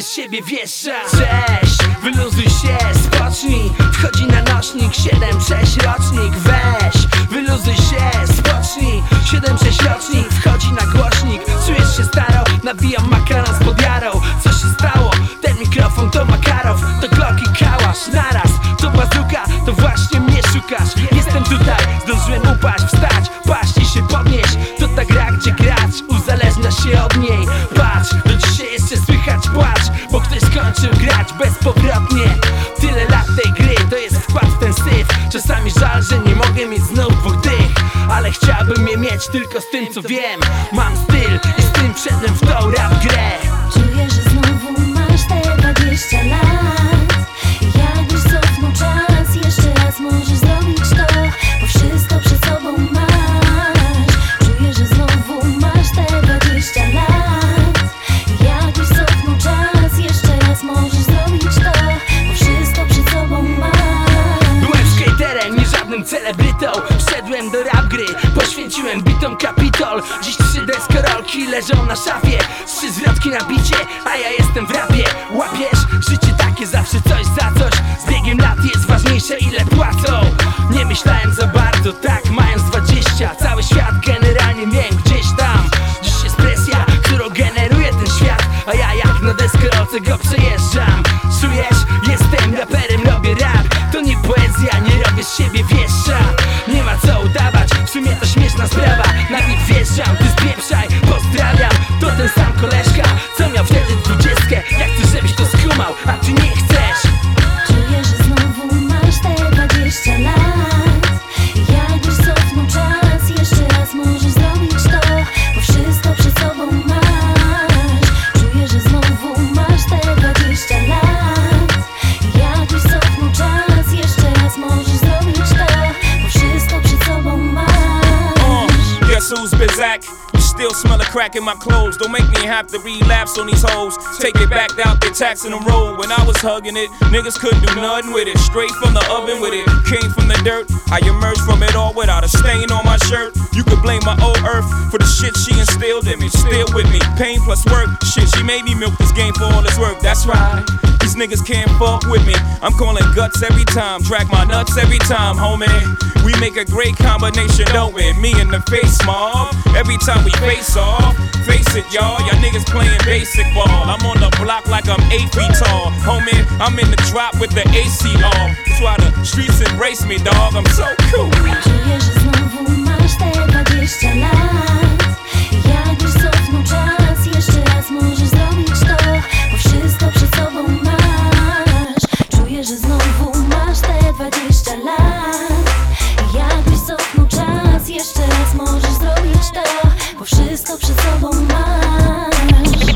z siebie wiesza Cześć, wyluzuj się, spocznij. Wchodzi na nośnik 7-6 rocznik. Weź, wyluzuj się, spocznij. 7-6 rocznik, wchodzi na głośnik. Czujesz się staro, nabijam makaron bezpowrotnie. Tyle lat tej gry, to jest wkład w ten syf. Czasami żal, że nie mogę mieć znów dwóch dych Ale chciałbym je mieć tylko z tym co wiem. Mam styl i z tym wszedłem w tą rap Wszedłem do rap gry, poświęciłem bitom kapitol. Dziś trzy deskorolki leżą na szafie Trzy zwrotki na bicie, a ja jestem w rapie. Łapiesz? Życie takie zawsze coś za coś. Z biegiem lat jest ważniejsze ile płacą. Nie myślałem za bardzo, tak mając 20 Cały świat generalnie miałem gdzieś tam. Dziś jest presja, którą generuje ten świat A ja jak na deskorolce go przejeżdżam who's You still smell a crack in my clothes. Don't make me have to relapse on these hoes. Take it back out there, taxing the road. When I was hugging it, niggas couldn't do nothing with it. Straight from the oven with it. Came from the dirt. I emerged from it all without a stain on my shirt. You could blame my old earth for the shit she instilled in me. Still with me. Pain plus work. Shit, she made me milk this game for all its work. That's right. Niggas can't fuck with me. I'm calling guts every time. Drag my nuts every time, homie. We make a great combination, don't we? Me and the face mob. Every time we face off, face it, y'all. Y'all niggas playing basic ball. I'm on the block like I'm eight feet tall. Homie, I'm in the drop with the AC off. That's why the streets embrace me, dog. I'm so cool. czysto przed sobą.